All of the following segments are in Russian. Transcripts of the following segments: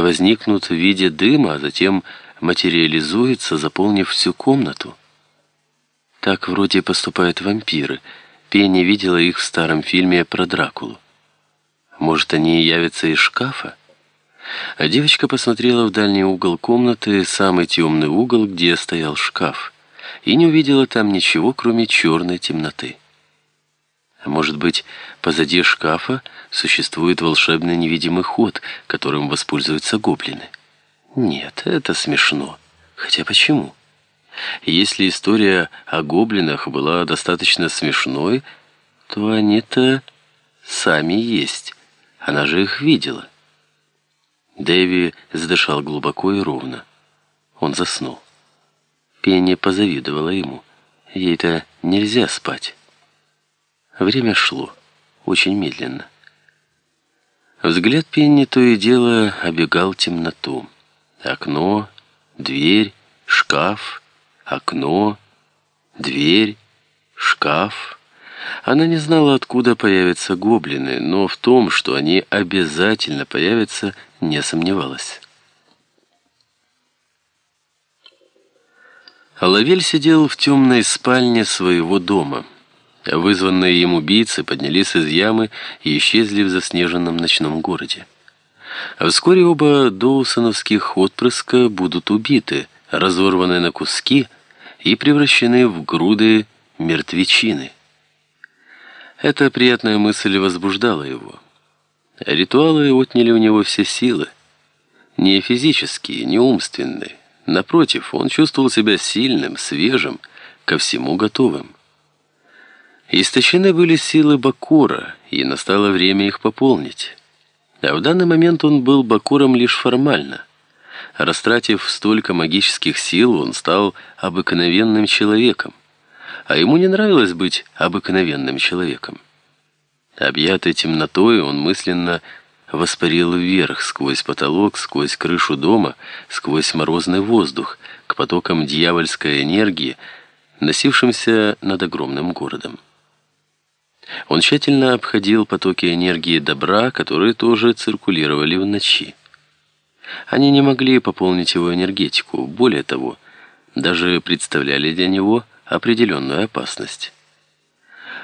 возникнут в виде дыма, а затем материализуются, заполнив всю комнату. Так вроде поступают вампиры. Пенни видела их в старом фильме про Дракулу. Может, они явятся из шкафа? А девочка посмотрела в дальний угол комнаты, самый темный угол, где стоял шкаф, и не увидела там ничего, кроме черной темноты. А может быть, позади шкафа существует волшебный невидимый ход, которым воспользуются гоблины? Нет, это смешно. Хотя почему? Если история о гоблинах была достаточно смешной, то они-то сами есть. Она же их видела. Дэви задышал глубоко и ровно. Он заснул. Пенни позавидовала ему. Ей-то нельзя спать. Время шло. Очень медленно. Взгляд Пенни то и дело обегал темноту. Окно, дверь, шкаф, окно, дверь, шкаф. Она не знала, откуда появятся гоблины, но в том, что они обязательно появятся, не сомневалась. Лавель сидел в темной спальне своего дома. Вызванные им убийцы поднялись из ямы и исчезли в заснеженном ночном городе. А вскоре оба доусоновских отпрыска будут убиты, разорваны на куски и превращены в груды мертвечины. Эта приятная мысль возбуждала его. Ритуалы отняли у него все силы. Не физические, не умственные. Напротив, он чувствовал себя сильным, свежим, ко всему готовым. Истощены были силы Бакура, и настало время их пополнить. А в данный момент он был Бакуром лишь формально. Растратив столько магических сил, он стал обыкновенным человеком. А ему не нравилось быть обыкновенным человеком. Объятый темнотой, он мысленно воспарил вверх, сквозь потолок, сквозь крышу дома, сквозь морозный воздух, к потокам дьявольской энергии, носившимся над огромным городом. Он тщательно обходил потоки энергии добра, которые тоже циркулировали в ночи. Они не могли пополнить его энергетику, более того, даже представляли для него определенную опасность.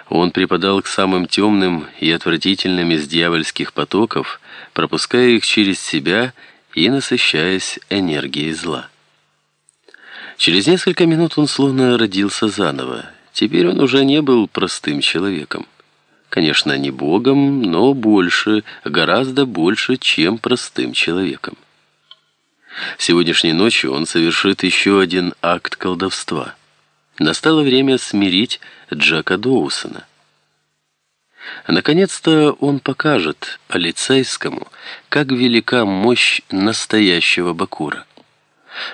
Он припадал к самым темным и отвратительным из дьявольских потоков, пропуская их через себя и насыщаясь энергией зла. Через несколько минут он словно родился заново. Теперь он уже не был простым человеком. Конечно, не богом, но больше, гораздо больше, чем простым человеком. Сегодняшней ночью он совершит еще один акт колдовства. Настало время смирить Джека Доусона. Наконец-то он покажет полицейскому, как велика мощь настоящего Бакура.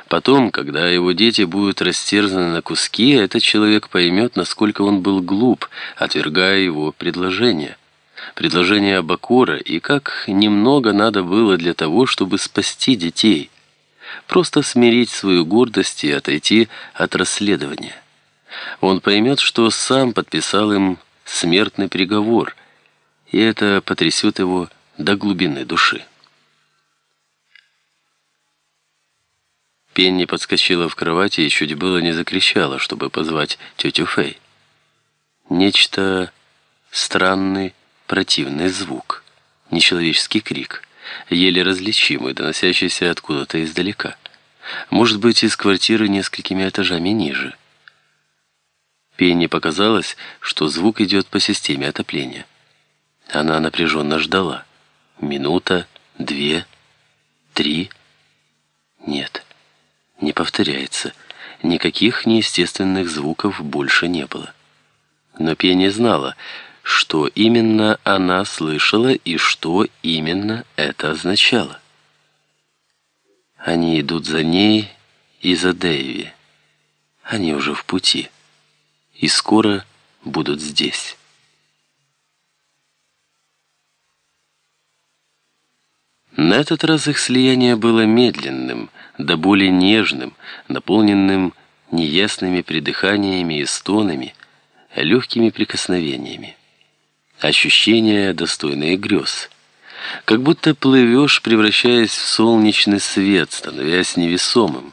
Потом, когда его дети будут растерзаны на куски, этот человек поймет, насколько он был глуп, отвергая его предложение. Предложение Бакура, и как немного надо было для того, чтобы спасти детей. Просто смирить свою гордость и отойти от расследования. Он поймет, что сам подписал им смертный приговор, и это потрясет его до глубины души. Пенни подскочила в кровати и чуть было не закричала, чтобы позвать тетю Фэй. Нечто странный, противный звук, нечеловеческий крик, еле различимый, доносящийся откуда-то издалека. Может быть, из квартиры несколькими этажами ниже. Пенни показалось, что звук идет по системе отопления. Она напряженно ждала. Минута, две, три. Повторяется. Никаких неестественных звуков больше не было. Но Пенни знала, что именно она слышала и что именно это означало. Они идут за ней и за Дэйви. Они уже в пути. И скоро будут здесь. На этот раз их слияние было медленным, да более нежным, наполненным неясными придыханиями и стонами, легкими прикосновениями. Ощущения, достойные грез. как будто плывешь, превращаясь в солнечный свет, становясь невесомым.